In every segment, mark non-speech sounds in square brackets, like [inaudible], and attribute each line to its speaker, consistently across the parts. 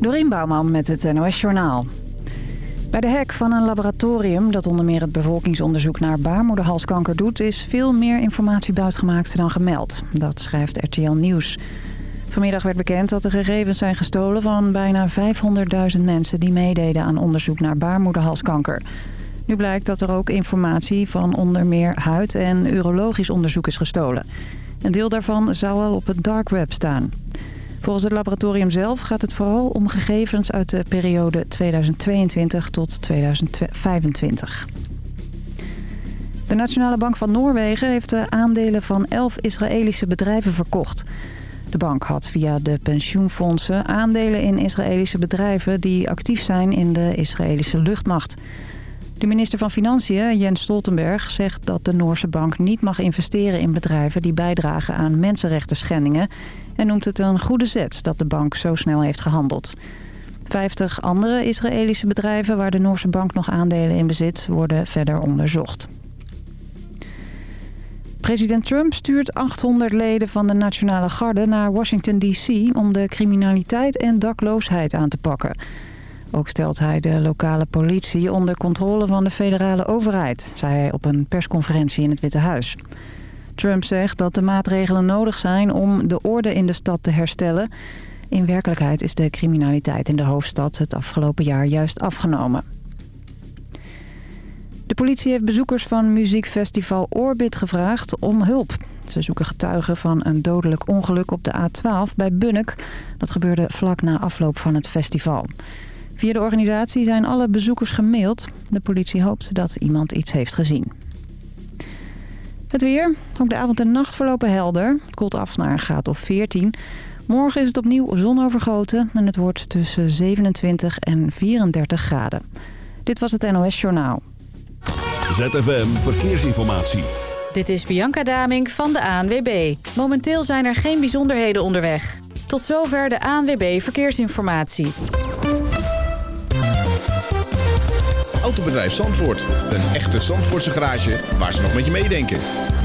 Speaker 1: Dorien Bouwman met het NOS Journaal. Bij de hek van een laboratorium dat onder meer het bevolkingsonderzoek naar baarmoederhalskanker doet... is veel meer informatie buitgemaakt dan gemeld. Dat schrijft RTL Nieuws. Vanmiddag werd bekend dat de gegevens zijn gestolen van bijna 500.000 mensen... die meededen aan onderzoek naar baarmoederhalskanker. Nu blijkt dat er ook informatie van onder meer huid- en urologisch onderzoek is gestolen. Een deel daarvan zou al op het dark web staan. Volgens het laboratorium zelf gaat het vooral om gegevens uit de periode 2022 tot 2025. De Nationale Bank van Noorwegen heeft de aandelen van 11 Israëlische bedrijven verkocht. De bank had via de pensioenfondsen aandelen in Israëlische bedrijven... die actief zijn in de Israëlische luchtmacht. De minister van Financiën, Jens Stoltenberg, zegt dat de Noorse bank niet mag investeren in bedrijven die bijdragen aan mensenrechten schendingen en noemt het een goede zet dat de bank zo snel heeft gehandeld. Vijftig andere Israëlische bedrijven waar de Noorse bank nog aandelen in bezit worden verder onderzocht. President Trump stuurt 800 leden van de Nationale Garde naar Washington D.C. om de criminaliteit en dakloosheid aan te pakken. Ook stelt hij de lokale politie onder controle van de federale overheid, zei hij op een persconferentie in het Witte Huis. Trump zegt dat de maatregelen nodig zijn om de orde in de stad te herstellen. In werkelijkheid is de criminaliteit in de hoofdstad het afgelopen jaar juist afgenomen. De politie heeft bezoekers van muziekfestival Orbit gevraagd om hulp. Ze zoeken getuigen van een dodelijk ongeluk op de A12 bij Bunnik. Dat gebeurde vlak na afloop van het festival. Via de organisatie zijn alle bezoekers gemaild. De politie hoopt dat iemand iets heeft gezien. Het weer. Ook de avond en nacht verlopen helder. Het koelt af naar een graad of 14. Morgen is het opnieuw zonovergoten en het wordt tussen 27 en 34 graden. Dit was het NOS Journaal.
Speaker 2: ZFM Verkeersinformatie.
Speaker 3: Dit is Bianca Damink van de ANWB. Momenteel zijn er geen bijzonderheden onderweg. Tot zover de ANWB Verkeersinformatie.
Speaker 4: Autobedrijf Zandvoort. Een echte Zandvoortse garage waar ze nog met je meedenken.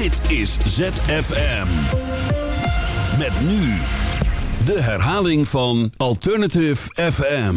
Speaker 2: Dit is ZFM. Met nu de herhaling van Alternative FM.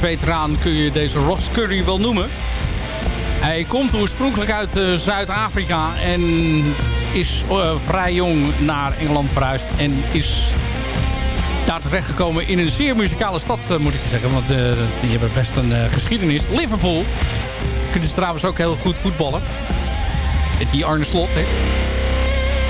Speaker 5: Muziekveteraan kun je deze Ross Curry wel noemen. Hij komt oorspronkelijk uit uh, Zuid-Afrika en is uh, vrij jong naar Engeland verhuisd. En is daar terechtgekomen in een zeer muzikale stad, uh, moet ik zeggen. Want die hebben best een geschiedenis. Liverpool. Kunnen ze trouwens ook heel goed voetballen. Met die Arne Slot, hè.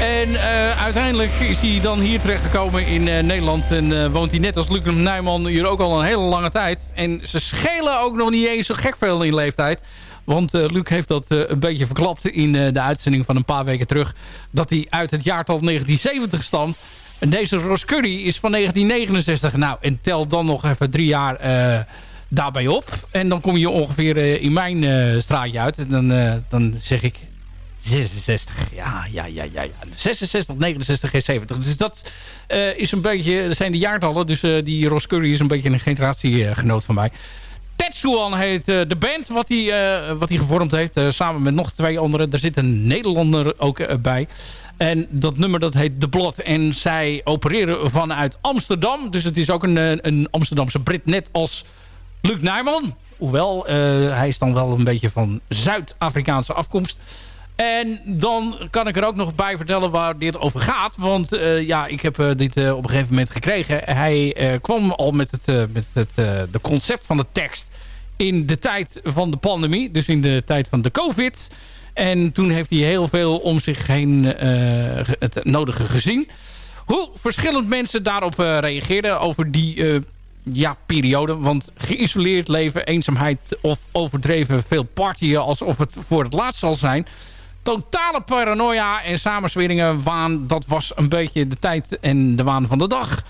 Speaker 5: En uh, uiteindelijk is hij dan hier terechtgekomen in uh, Nederland. En uh, woont hij net als Luc Nijman hier ook al een hele lange tijd. En ze schelen ook nog niet eens zo gek veel in leeftijd. Want Luc heeft dat een beetje verklapt in de uitzending van een paar weken terug. Dat hij uit het jaartal 1970 stamt. En deze Ross Curry is van 1969. Nou, en tel dan nog even drie jaar daarbij op. En dan kom je ongeveer in mijn straatje uit. En dan, dan zeg ik 66, ja, ja, ja, ja, ja. 66, 69 en 70. Dus dat uh, is een beetje, zijn de jaartallen. Dus uh, die Ross Curry is een beetje een generatiegenoot van mij. Tetsuan heet uh, de band wat hij, hij gevormd heeft. samen met nog twee anderen. Er zit een Nederlander ook bij. En dat nummer dat heet The Blot. En zij opereren vanuit Amsterdam. Dus het is ook een, een Amsterdamse Brit. Net als Luc Nijman. Hoewel, hij is dan wel een beetje van Zuid-Afrikaanse afkomst. En dan kan ik er ook nog bij vertellen waar dit over gaat. Want uh, ja, ik heb uh, dit uh, op een gegeven moment gekregen. Hij kwam al met, het, met het de concept van de tekst in de tijd van de pandemie. Dus in de tijd van de covid. En toen heeft hij heel veel om zich heen het nodige gezien. Hoe verschillend mensen daarop reageerden over die ja, periode. Want geïsoleerd leven, eenzaamheid of overdreven veel partyen... alsof het voor het laatst zal zijn totale paranoia en samensweringen waan. Dat was een beetje de tijd en de waan van de dag.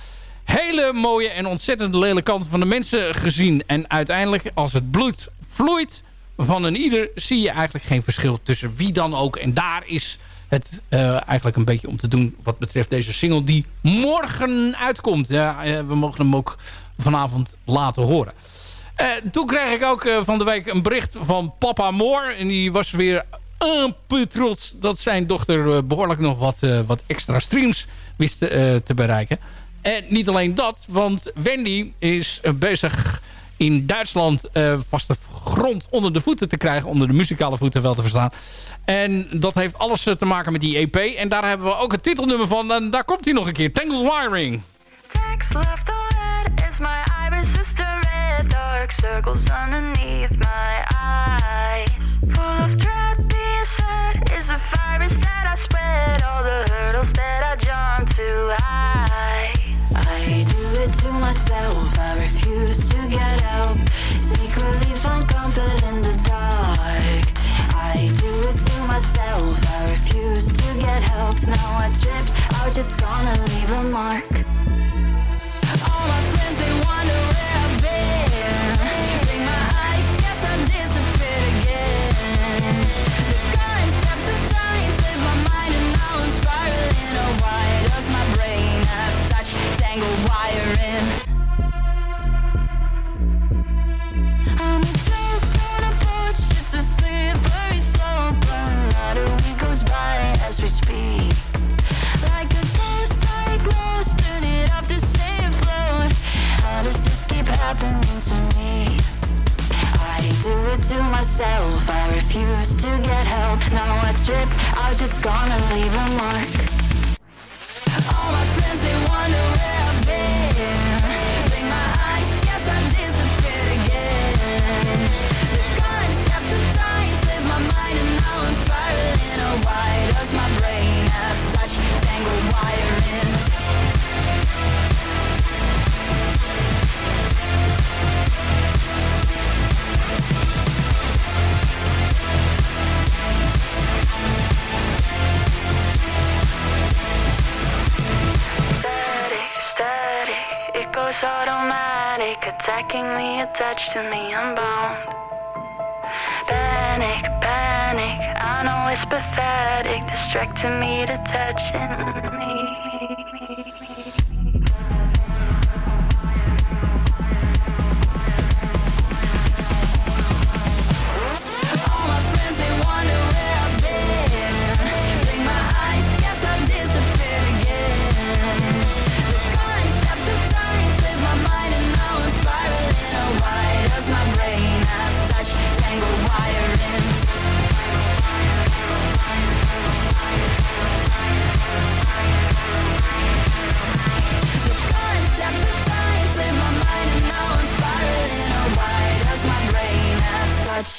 Speaker 5: Hele mooie en ontzettend lelijke kanten van de mensen gezien. En uiteindelijk, als het bloed vloeit van een ieder... zie je eigenlijk geen verschil tussen wie dan ook. En daar is het uh, eigenlijk een beetje om te doen... wat betreft deze single die morgen uitkomt. Ja, uh, we mogen hem ook vanavond laten horen. Uh, toen kreeg ik ook van de week een bericht van Papa Moore. En die was weer een peu trots dat zijn dochter eh, behoorlijk nog wat, uh, wat extra streams wist uh, te bereiken. En niet alleen dat, want Wendy is bezig in Duitsland vaste grond onder de voeten te krijgen. Onder de muzikale voeten wel te verstaan. En dat heeft alles te maken met die EP. En daar hebben we ook het titelnummer van. En daar komt hij nog een keer. Tangled Wiring. left is my. Dark circles underneath my. Spread. All the hurdles that I jump too high. I do it to myself. I refuse to get help. Secretly find comfort in the dark. I do it to myself. I refuse to get help. Now I trip out. It's gonna leave a mark.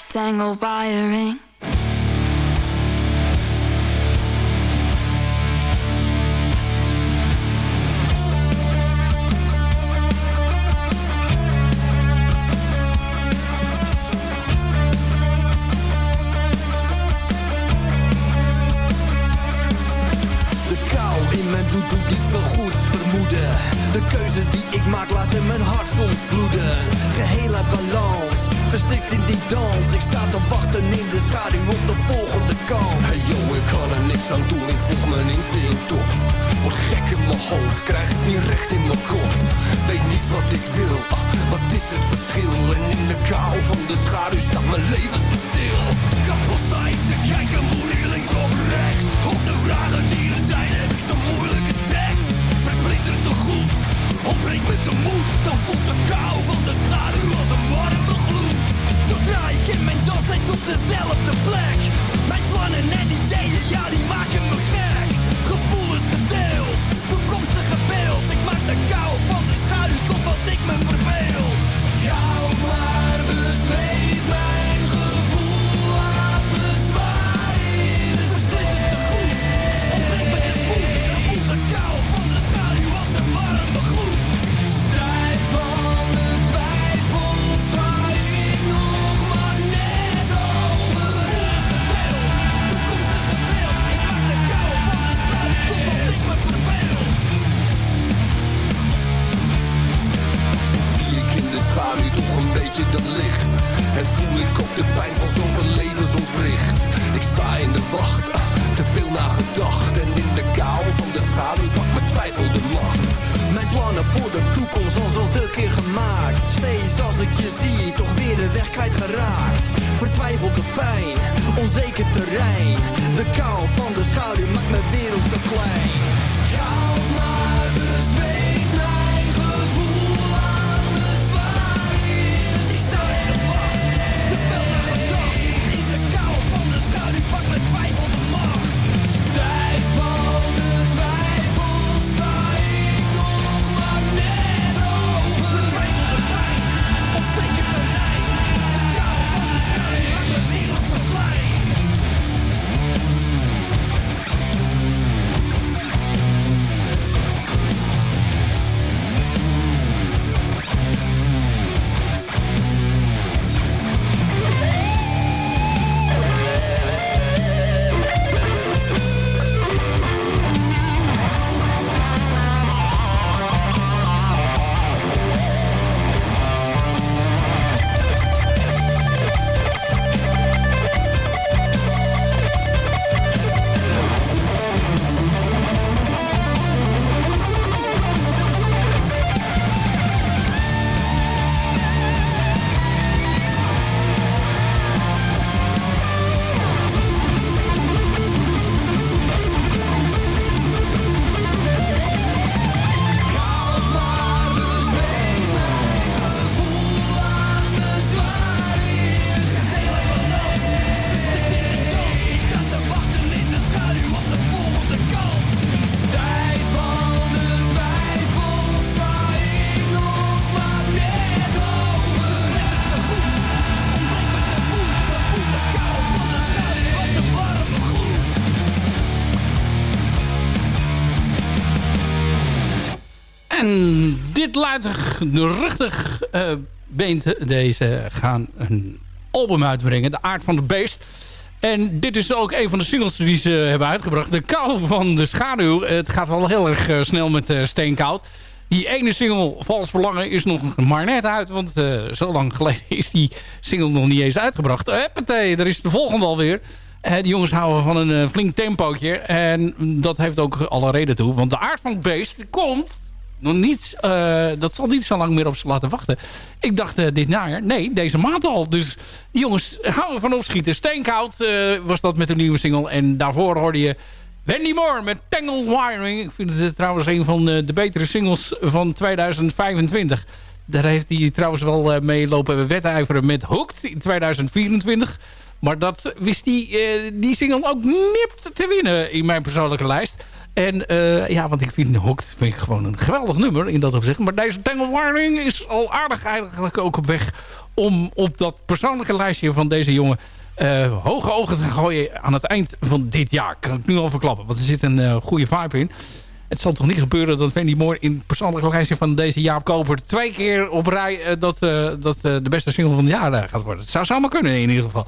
Speaker 5: Tangled by a
Speaker 6: ring.
Speaker 7: evil, the En
Speaker 5: dit luidruchtig uh, beent deze gaan een album uitbrengen. De Aard van het Beest. En dit is ook een van de singles die ze hebben uitgebracht. De kou van de schaduw. Het gaat wel heel erg uh, snel met uh, Steenkoud. Die ene single, Vals Verlangen, is nog maar net uit. Want zo lang geleden is die single nog niet eens uitgebracht. Huppatee, daar is de volgende alweer. Uh, die jongens houden van een flink tempootje. En dat heeft ook alle reden toe. Want de aard van het beest komt nog niet, uh, dat zal niet zo lang meer op ze laten wachten. Ik dacht uh, dit najaar, nee, deze maand al. Dus jongens houden van opschieten. Steenkoud uh, was dat met een nieuwe single. En daarvoor hoorde je Wendy Moore met Tangle Wiring. Ik vind het trouwens een van de betere singles van 2025. Daar heeft hij trouwens wel mee lopen wedijveren met Hooked in 2024. Maar dat wist die, die single ook nipt te winnen in mijn persoonlijke lijst. En uh, ja, want ik vind Hooked vind ik gewoon een geweldig nummer in dat opzicht. Maar deze Tangle Warning is al aardig eigenlijk ook op weg om op dat persoonlijke lijstje van deze jongen uh, hoge ogen te gooien aan het eind van dit jaar. Kan ik nu al verklappen, want er zit een uh, goede vibe in. Het zal toch niet gebeuren dat Wendy Moore in het persoonlijke lijstje van deze Jaap Koper... twee keer op rij dat, dat de beste single van het jaar gaat worden. Het zou zomaar kunnen in ieder geval.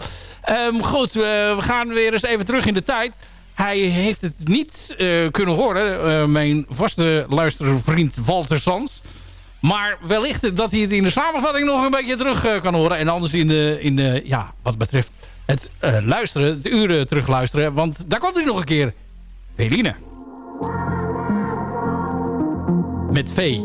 Speaker 5: Um, goed, we gaan weer eens even terug in de tijd. Hij heeft het niet kunnen horen, mijn vaste luistervriend Walter Sands. Maar wellicht dat hij het in de samenvatting nog een beetje terug kan horen. En anders in de, in de ja, wat betreft het luisteren, het uren terugluisteren. Want daar komt hij nog een keer. Veline. Met V.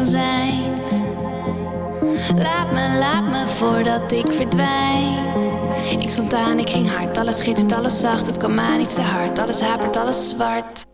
Speaker 8: zijn. Laat me, laat me voordat ik verdwijn. Ik stond aan, ik ging hard, alles schittert, alles zacht. Het kwam aan, iets te hard, alles hapert, alles zwart.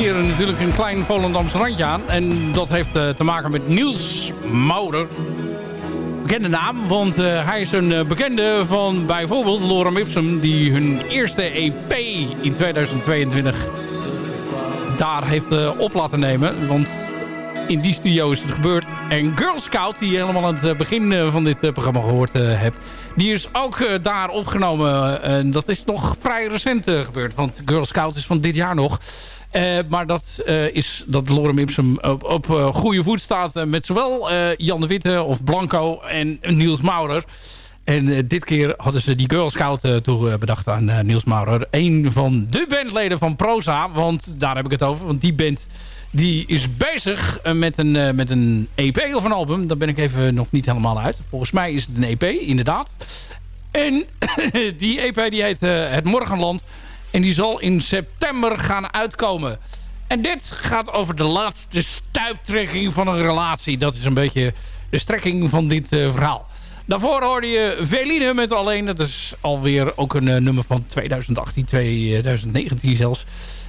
Speaker 9: Hier natuurlijk een klein Volendams randje aan. En dat heeft uh, te maken met Niels Mouder. Bekende naam, want uh, hij is een uh, bekende van bijvoorbeeld Lorem Ipsum... die hun eerste EP in 2022 daar heeft op laten nemen. Want in die studio is het gebeurd. En Girl Scout, die je helemaal aan het begin van dit programma gehoord hebt... die is ook daar opgenomen. En dat is nog vrij recent gebeurd. Want Girl Scout is van dit jaar nog. Uh, maar dat uh, is dat Lorem Ipsum op, op uh, goede voet staat met zowel Jan de Witte of Blanco en Niels Maurer. En dit keer hadden ze die Girl Scout toe bedacht aan Niels Maurer. Een van de bandleden van Proza, want daar heb ik het over. Want die band die is bezig met een, met een EP of een album. Daar ben ik even nog niet helemaal uit. Volgens mij is het een EP, inderdaad. En [coughs] die EP die heet Het Morgenland... En die zal in september gaan uitkomen. En dit gaat over de laatste stuiptrekking van een relatie. Dat is een beetje de strekking van dit uh, verhaal. Daarvoor hoorde je Veline met Alleen. Dat is alweer ook een uh, nummer van 2018, 2019 zelfs.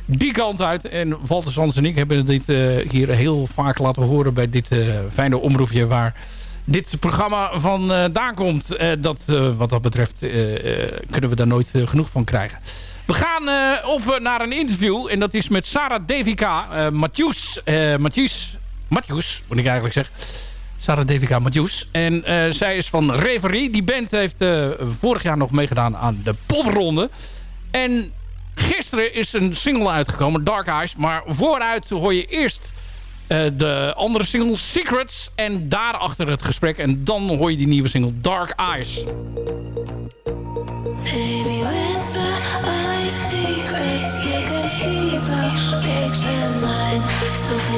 Speaker 9: Die kant uit. En Walter Sands en ik hebben dit uh, hier heel vaak laten horen... bij dit fijne omroepje waar dit programma vandaan komt. dat, wat dat betreft kunnen we daar nooit genoeg van krijgen. We gaan op naar een interview. En dat is met Sarah Devika Mathius. Uh, Mathius. Mathius, moet ik eigenlijk zeggen. Sarah Devika Mathius. En zij is van Reverie. Die band heeft vorig jaar nog meegedaan aan de popronde. En gisteren is een single uitgekomen, Dark Eyes. Maar vooruit hoor je eerst de andere single, Secrets. En daarachter het gesprek. En dan hoor je die nieuwe single, Dark Eyes. Baby, so feel afraid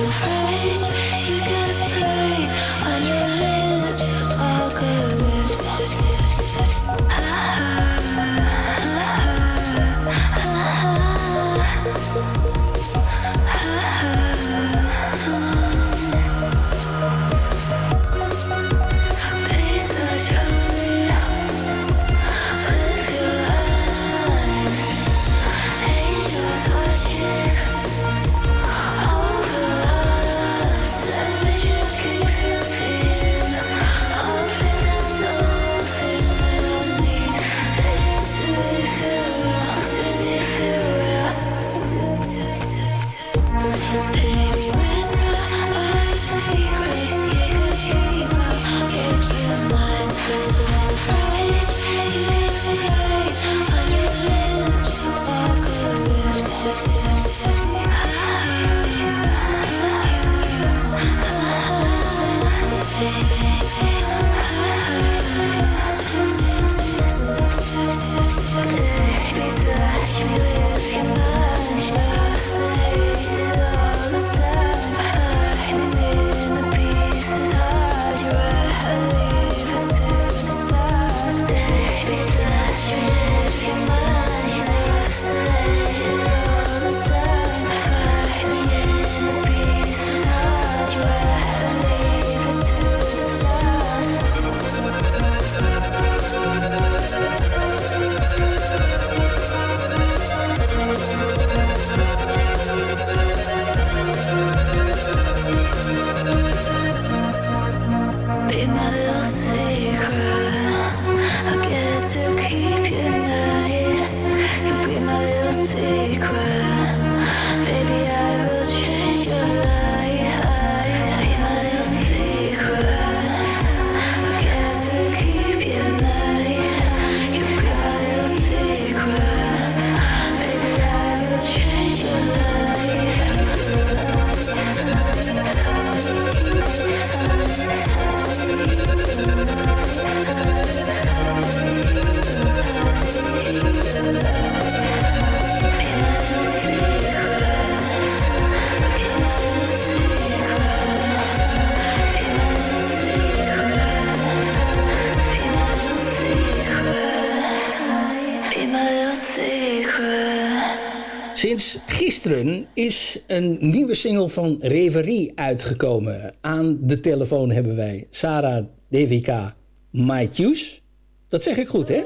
Speaker 5: gisteren is een nieuwe single van Reverie uitgekomen. Aan de telefoon hebben wij Sarah Devika Matthews. Dat zeg ik goed, hè?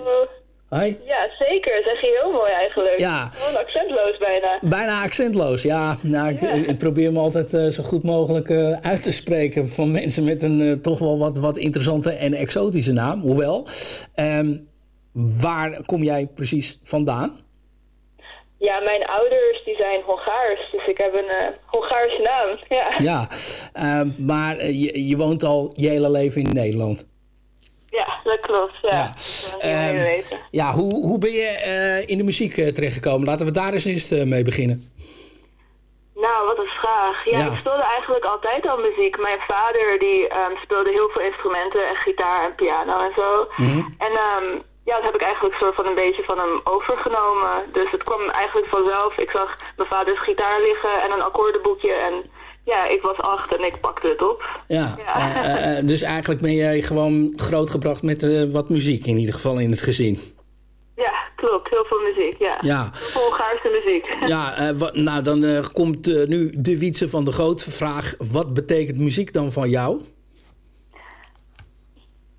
Speaker 5: Hoi?
Speaker 10: Ja, zeker. Zeg je heel mooi eigenlijk.
Speaker 5: Ja.
Speaker 10: Gewoon accentloos bijna.
Speaker 5: Bijna accentloos, ja. Nou, ik,
Speaker 10: Ja.
Speaker 5: ik probeer me altijd eh, zo goed mogelijk eh, uit te spreken van mensen met een eh, toch wel wat, wat interessante en exotische naam. Hoewel, Ehm, waar kom jij precies vandaan?
Speaker 10: Ja, mijn ouders die zijn Hongaars, dus ik heb een eh, Hongaarse naam. Ja.
Speaker 5: Ja, ehm, maar eh, je, je woont al je hele leven in Nederland.
Speaker 10: Ja, dat klopt. Ja.
Speaker 5: Ja.
Speaker 10: Iedereen weten.
Speaker 5: Ja, hoe, hoe ben je eh, in de muziek eh, terechtgekomen? Laten we daar eens eens eh, mee beginnen.
Speaker 10: Nou, wat een vraag. Ja,
Speaker 5: Ja.
Speaker 10: ik speelde eigenlijk altijd al muziek. Mijn vader die ehm, speelde heel veel instrumenten, en gitaar en piano en zo.
Speaker 5: Mhm.
Speaker 10: En ehm, ja, dat heb ik eigenlijk soort van een beetje van hem overgenomen. Dus het kwam eigenlijk vanzelf. Ik zag mijn vaders gitaar liggen en een akkoordenboekje en ja, ik was acht en ik pakte het op.
Speaker 5: Ja,
Speaker 10: Ja.
Speaker 5: eh, eh, eh, dus eigenlijk ben jij gewoon grootgebracht met wat muziek, in ieder geval in het gezin.
Speaker 10: Ja, klopt. Heel veel muziek, ja.
Speaker 5: Ja.
Speaker 10: Hongaarse muziek. [laughs]
Speaker 5: Ja, wat, nou dan komt nu de Wietse van de Groot vraag. Wat betekent muziek dan van jou?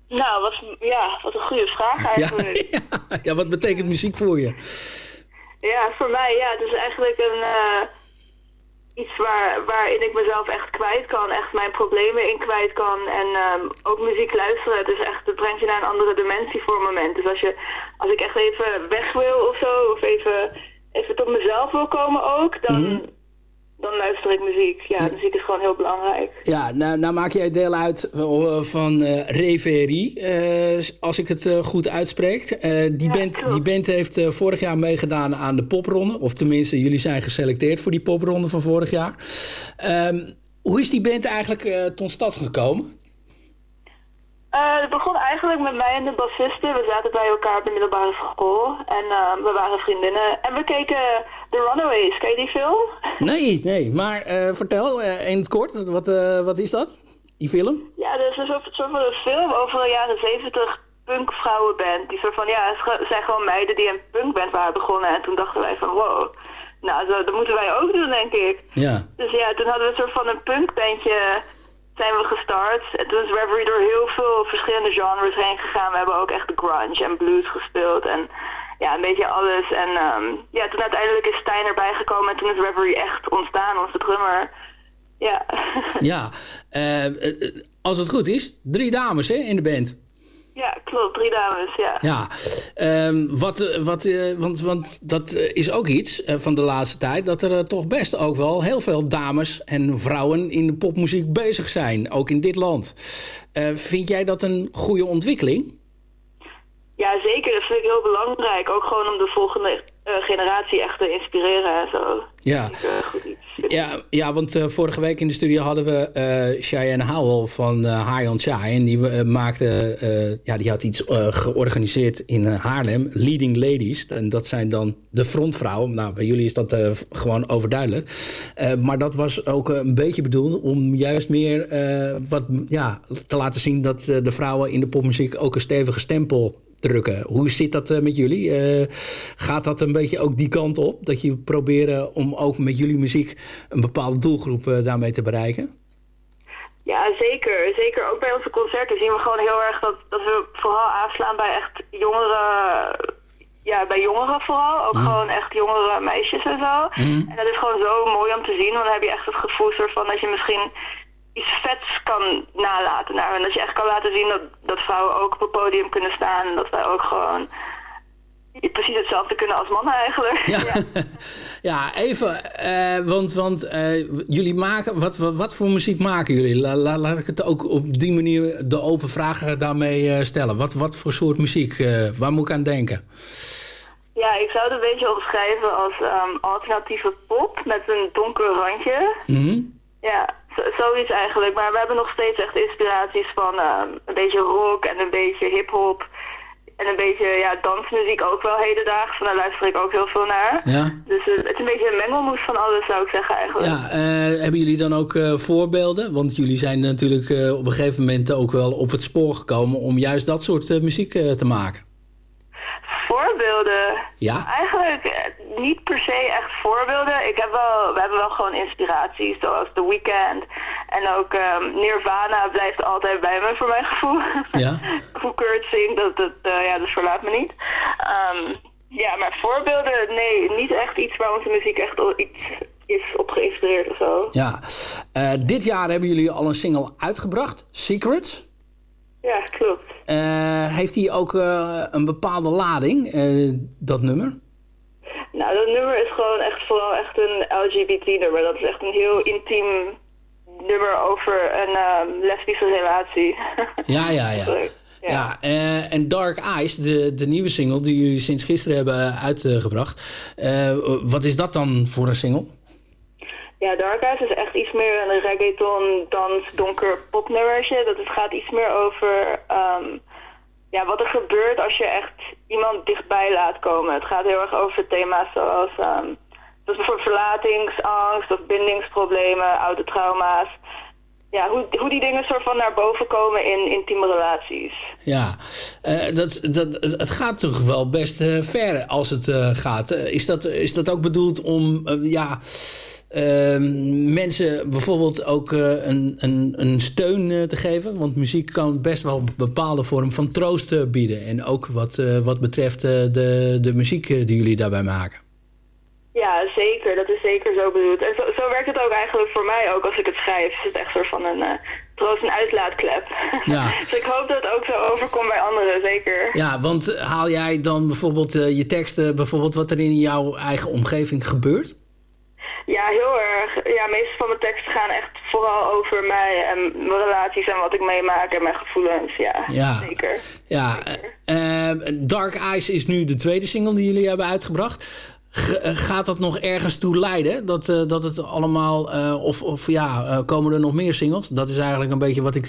Speaker 10: Nou, wat, ja, wat een goede vraag eigenlijk. [laughs]
Speaker 5: ja, ja, wat betekent muziek voor je?
Speaker 10: Ja, voor mij, ja, het is eigenlijk een, eh, iets waar, waarin ik mezelf echt kwijt kan, echt mijn problemen in kwijt kan. En ehm, ook muziek luisteren, het is echt, het brengt je naar een andere dimensie voor een moment. Dus als, je, als ik echt even weg wil of zo, of even, even tot mezelf wil komen ook, dan,
Speaker 5: Mhm.
Speaker 10: Dan luister ik muziek. Ja, muziek is gewoon heel belangrijk.
Speaker 5: Ja, nou, nou maak jij deel uit eh, van eh Reverie, eh, als ik het goed uitspreek. Die, band, die band heeft vorig jaar meegedaan aan de popronde. Of tenminste, jullie zijn geselecteerd voor die popronde van vorig jaar. Ehm, hoe is die band eigenlijk tot stand gekomen?
Speaker 10: Eh, het begon eigenlijk met mij en de bassisten. We zaten bij elkaar op de middelbare school. En eh, we waren vriendinnen. En we keken The Runaways. Ken je die film? [laughs]
Speaker 5: Nee, nee, maar eh, vertel in het kort, wat, wat is dat, die film?
Speaker 10: Ja, er is een soort, soort van een film over een jaren 70 punkvrouwenband. Die soort van, ja, het zijn gewoon meiden die een punkband waren begonnen. En toen dachten wij van, wow, nou, dat moeten wij ook doen, denk ik.
Speaker 5: Ja.
Speaker 10: Dus ja, toen hadden we een soort van een punkbandje zijn we gestart. En toen is Reverie door heel veel verschillende genres heen gegaan. We hebben ook echt grunge en blues gespeeld en ja, een beetje alles. En ehm, ja, toen uiteindelijk is Stijn erbij gekomen en toen is Reverie echt ontstaan, onze drummer. Ja. [laughs]
Speaker 5: Ja, eh, eh, eh, als het goed is, drie dames hè, in de band.
Speaker 10: Ja, klopt. Drie dames, ja.
Speaker 5: Ja, ehm, wat, eh, wat, eh, want, want dat eh, is ook iets van de laatste tijd... dat er toch best ook wel heel veel dames en vrouwen in de popmuziek bezig zijn. Ook in dit land. Vind jij dat een goede ontwikkeling?
Speaker 10: Ja, zeker. Dat vind ik heel belangrijk. Ook gewoon om de volgende generatie echt te inspireren en zo.
Speaker 5: Ja.
Speaker 10: Ik, goed.
Speaker 5: Ja, ja want eh, vorige week in de studio hadden we eh Cheyenne Howell van eh High Chai. En die maakte, ja, die had iets georganiseerd in Haarlem, Leading Ladies. En dat zijn dan de frontvrouwen. Nou, bij jullie is dat gewoon overduidelijk. Maar dat was ook een beetje bedoeld om juist meer wat, ja, te laten zien dat de vrouwen in de popmuziek ook een stevige stempel drukken. Hoe zit dat eh, met jullie? Eh, gaat dat een beetje ook die kant op? Dat je proberen om ook met jullie muziek een bepaalde doelgroep eh, daarmee te bereiken?
Speaker 10: Ja, zeker. Zeker ook bij onze concerten zien we gewoon heel erg dat, dat we vooral aanslaan bij echt jongeren. Ja, bij jongeren vooral. Ook
Speaker 11: Mhm.
Speaker 10: gewoon echt jongere meisjes en zo.
Speaker 11: Mhm.
Speaker 10: En dat is gewoon zo mooi om te zien. Want dan heb je echt het gevoel van dat je misschien iets vets kan nalaten. Nou, en dat je echt kan laten zien dat, dat vrouwen ook op het podium kunnen staan. En dat wij ook gewoon precies hetzelfde kunnen als mannen eigenlijk.
Speaker 5: Ja, [laughs] ja even, eh, want, want eh, jullie maken, wat, wat, wat voor muziek maken jullie? La, la- laat ik het ook op die manier de open vragen daarmee eh, stellen. Wat, wat voor soort muziek, waar moet ik aan denken?
Speaker 10: Ja, ik zou het een beetje omschrijven als ehm, alternatieve pop met een donker randje.
Speaker 5: Mhm.
Speaker 10: Ja, zoiets eigenlijk. Maar we hebben nog steeds echt inspiraties van ehm, een beetje rock en een beetje hip-hop. En een beetje ja, dansmuziek ook wel hedendaags. Daar luister ik ook heel veel naar.
Speaker 5: Ja.
Speaker 10: Dus eh, het is een beetje een mengelmoes van alles, zou ik zeggen eigenlijk.
Speaker 5: Ja, eh, hebben jullie dan ook eh, voorbeelden? Want jullie zijn natuurlijk op een gegeven moment ook wel op het spoor gekomen om juist dat soort muziek te maken.
Speaker 10: Voorbeelden?
Speaker 5: Ja.
Speaker 10: Eigenlijk eh, niet per se echt voorbeelden. Ik heb wel, we hebben wel gewoon inspiraties, zoals The Weeknd En ook ehm, Nirvana blijft altijd bij me, voor mijn gevoel.
Speaker 5: Ja. [laughs]
Speaker 10: Hoe Kurt zingt, dat, dat, eh, ja, dat verlaat me niet. Ehm, ja, maar voorbeelden, nee, niet echt iets waar onze muziek echt iets is op geïnspireerd of zo.
Speaker 5: Ja. Eh, dit jaar hebben jullie al een single uitgebracht, Secrets.
Speaker 10: Ja, klopt.
Speaker 5: Eh, heeft die ook eh, een bepaalde lading, eh, dat nummer?
Speaker 10: Nou, dat nummer is gewoon echt vooral echt een LGBT-nummer. Dat is echt een heel intiem nummer over een ehm, lesbische relatie. [laughs]
Speaker 5: Ja, ja, ja.
Speaker 10: Ja.
Speaker 5: Ja, en Dark Eyes, de, de nieuwe single die jullie sinds gisteren hebben uitgebracht. Wat is dat dan voor een single?
Speaker 10: Ja, Dark Eyes is echt iets meer een reggaeton, dans, donker popnummertje. Dat het gaat iets meer over ehm, ja, wat er gebeurt als je echt iemand dichtbij laat komen. Het gaat heel erg over thema's zoals, zoals bijvoorbeeld verlatingsangst of bindingsproblemen, oude trauma's. Ja, hoe, hoe die dingen soort van naar boven komen in intieme relaties.
Speaker 5: Ja, eh, dat, dat, het gaat toch wel best eh, ver als het eh, gaat. Is, dat, is dat ook bedoeld om ja, mensen bijvoorbeeld ook eh, een, een, een steun eh, te geven? Want muziek kan best wel een bepaalde vorm van troost eh, bieden. En ook wat, wat betreft de, de muziek die jullie daarbij maken.
Speaker 10: Ja, zeker. Dat is zeker zo bedoeld. En zo, zo werkt het ook eigenlijk voor mij ook als ik het schrijf. Is het echt soort van een uh, troost- en uitlaatklep.
Speaker 5: Ja. [laughs]
Speaker 10: dus ik hoop dat het ook zo overkomt bij anderen, zeker.
Speaker 5: Ja, want haal jij dan bijvoorbeeld je teksten, bijvoorbeeld wat er in jouw eigen omgeving gebeurt?
Speaker 10: Ja, heel erg. Ja, meestal van mijn teksten gaan echt vooral over mij en mijn relaties en wat ik meemaak en mijn gevoelens. Ja,
Speaker 5: Ja.
Speaker 10: zeker.
Speaker 5: Ja, eh, eh, Dark Eyes is nu de tweede single die jullie hebben uitgebracht. G- eh, gaat dat nog ergens toe leiden? Dat, eh, dat het allemaal, eh, of, of ja, komen er nog meer singles? Dat is eigenlijk een beetje wat ik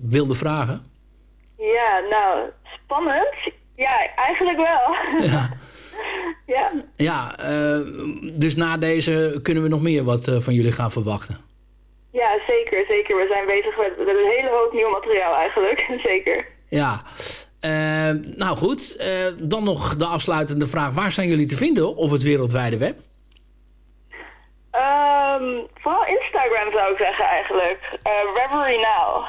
Speaker 5: wilde vragen.
Speaker 10: Ja, nou, spannend. Ja, eigenlijk wel.
Speaker 5: Ja, [laughs] [laughs]
Speaker 10: ja.
Speaker 5: ja eh, dus na deze kunnen we nog meer wat eh, van jullie gaan verwachten.
Speaker 10: ja, zeker, zeker. We zijn bezig met, met een hele hoop nieuw materiaal eigenlijk. [laughs] zeker.
Speaker 5: Ja, Eh, nou goed. dan nog de afsluitende vraag. Waar zijn jullie te vinden op het wereldwijde web?
Speaker 10: Ehm, vooral Instagram zou ik zeggen eigenlijk. Eh Reverie Now.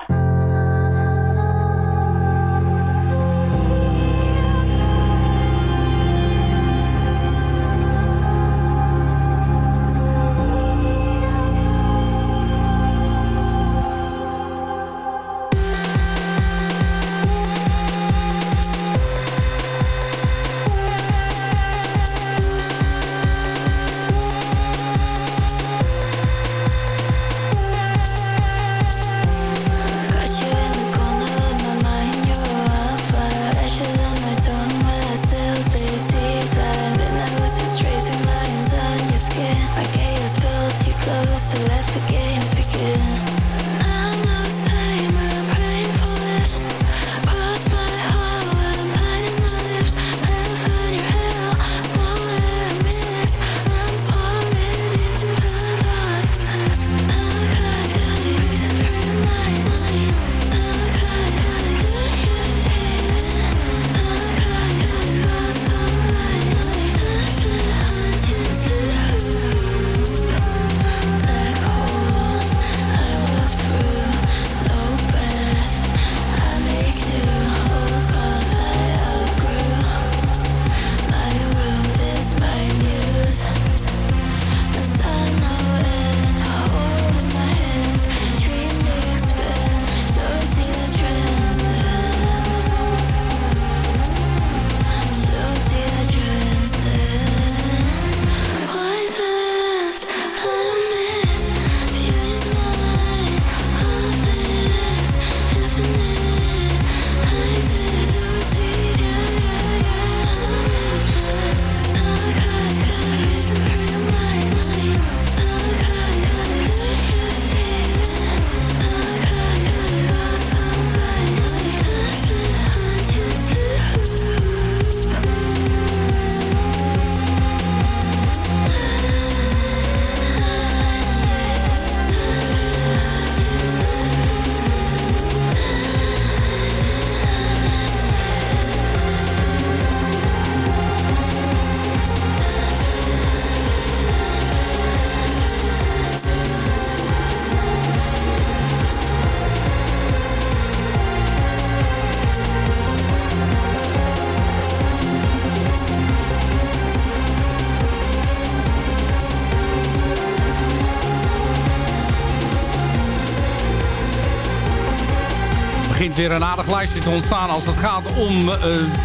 Speaker 12: Weer een aardig lijstje te ontstaan als het gaat om uh,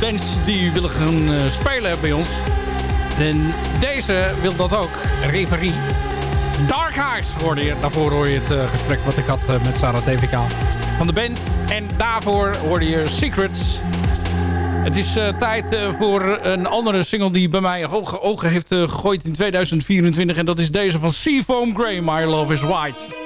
Speaker 12: bands die willen gaan uh, spelen bij ons. En deze wil dat ook. Reverie. Dark Eyes hoorde je. Daarvoor hoor je het uh, gesprek wat ik had met Sarah TVK van de band. En daarvoor hoorde je Secrets. Het is tijd voor een andere single die bij mij hoge ogen heeft gegooid in 2024. En dat is deze van Seafoam Grey, My Love is White.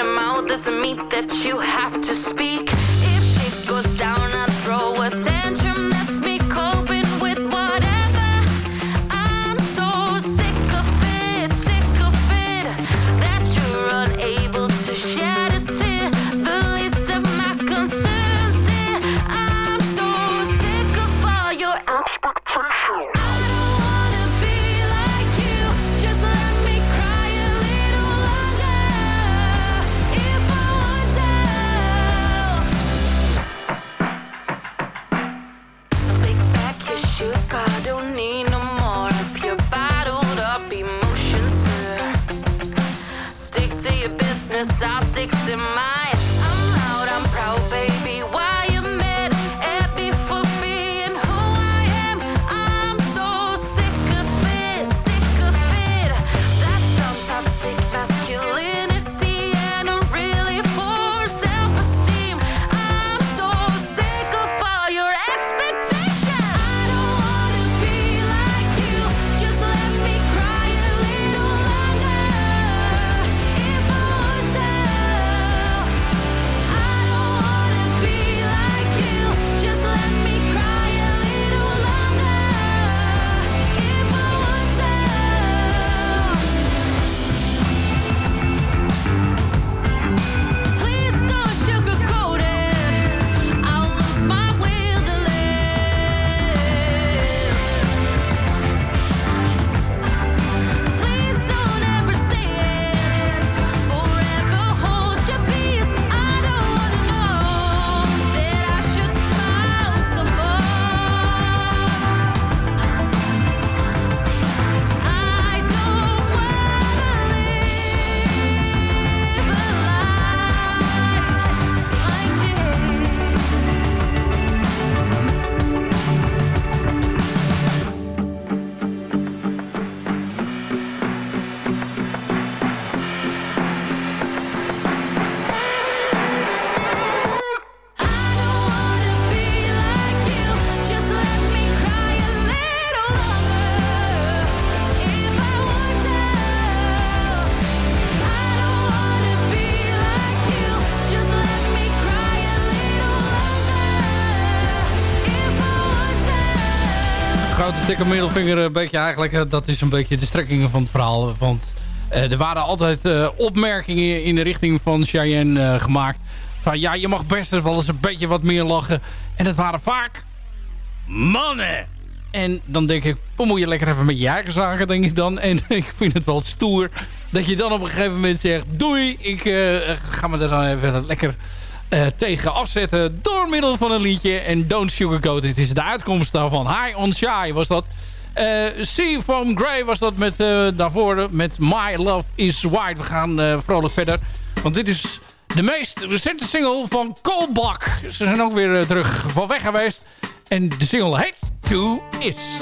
Speaker 13: amount. Dikke middelvinger een beetje eigenlijk... dat is een beetje de strekkingen van het verhaal. Want eh, er waren altijd eh, opmerkingen in de richting van Cheyenne eh, gemaakt. Van ja, je mag best wel eens een beetje wat meer lachen. En het waren vaak mannen. En dan denk ik, bemoei je lekker even met je eigen zaken, denk ik dan. En [laughs] ik vind het wel stoer dat je dan op een gegeven moment zegt... doei, ik ga me er dan even lekker eh, tegen afzetten... door middel van een liedje. En Don't Sugarcoat, het is de uitkomst daarvan. High on Shy was dat. Eh Sea from Grey was dat met, eh, daarvoor met My Love is White. We gaan vrolijk verder. Want dit is de meest recente single van Kolbak. Ze zijn ook weer terug van weg geweest. En de single heet To Is.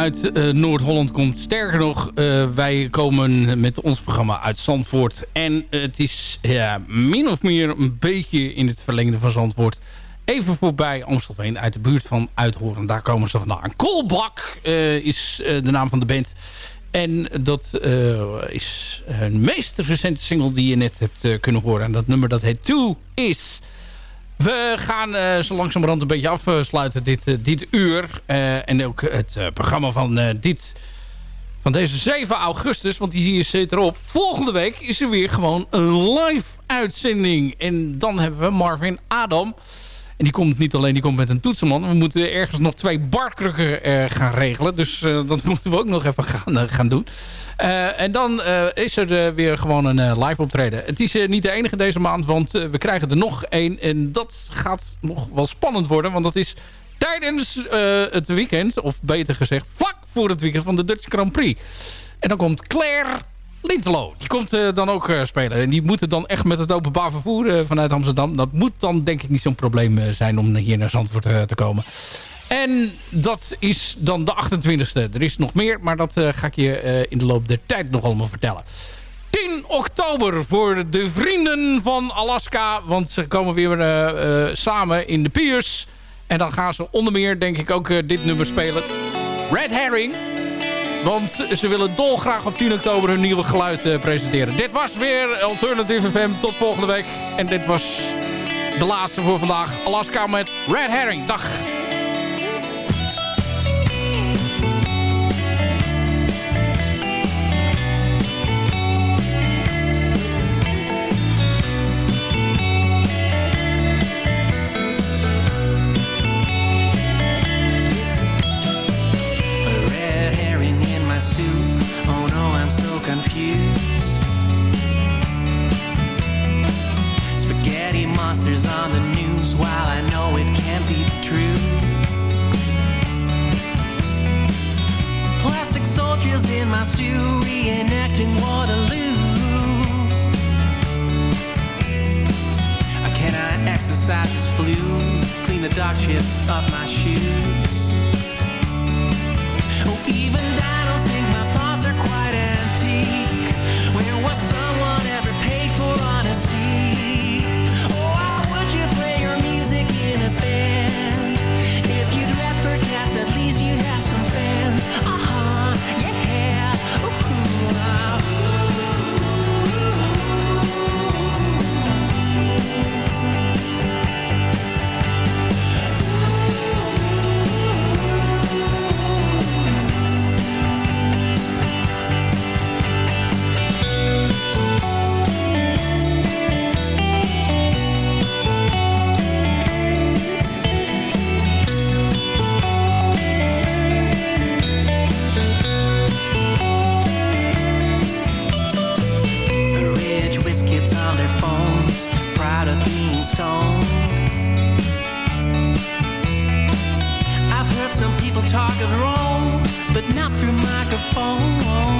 Speaker 13: Uit eh, Noord-Holland komt. Sterker nog, eh, wij komen met ons programma uit Zandvoort. En het is ja, min of meer een beetje in het verlengde van Zandvoort.
Speaker 5: even voorbij Amstelveen uit de buurt van Uithoren. Daar komen ze vandaan. Kolbak is de naam van de band. En dat is een meest recente single die je net hebt kunnen horen. En dat nummer dat heet Two Is... We gaan uh, zo langzamerhand een beetje afsluiten dit, dit uur. en ook het programma van dit van deze 7 augustus. Want die zit erop. Volgende week is er weer gewoon een live uitzending. En dan hebben we Marvin Adam. En die komt niet alleen die komt met een toetsenman. We moeten ergens nog twee barkrukken uh, gaan regelen. Dus uh, dat [laughs] moeten we ook nog even gaan, uh, gaan doen. en dan is er weer gewoon een live optreden. Het is niet de enige deze maand. Want we krijgen er nog één. En dat gaat nog wel spannend worden. Want dat is tijdens het weekend. Of beter gezegd vlak voor het weekend van de Dutch Grand Prix. En dan komt Claire Lintelo. Die komt uh, dan ook uh, spelen. En die moeten dan echt met het openbaar vervoer uh, vanuit Amsterdam. Dat moet dan denk ik niet zo'n probleem zijn om hier naar Zandvoort te komen. En dat is dan de 28e. Er is nog meer, maar dat ga ik je in de loop der tijd nog allemaal vertellen. 10 oktober voor de vrienden van Alaska. Want ze komen weer samen in de Piers. En dan gaan ze onder meer, denk ik, ook dit nummer spelen. Red Herring. Want ze willen dolgraag op 10 oktober hun nieuwe geluid uh, presenteren. Dit was weer Alternative FM. Tot volgende week. En dit was de laatste voor vandaag. Alaska met Red Herring. Dag. While I know it can't be true. Plastic soldiers in my stew reenacting Waterloo. I cannot exercise this flu, clean the dog shit off my shoes. Not through microphones.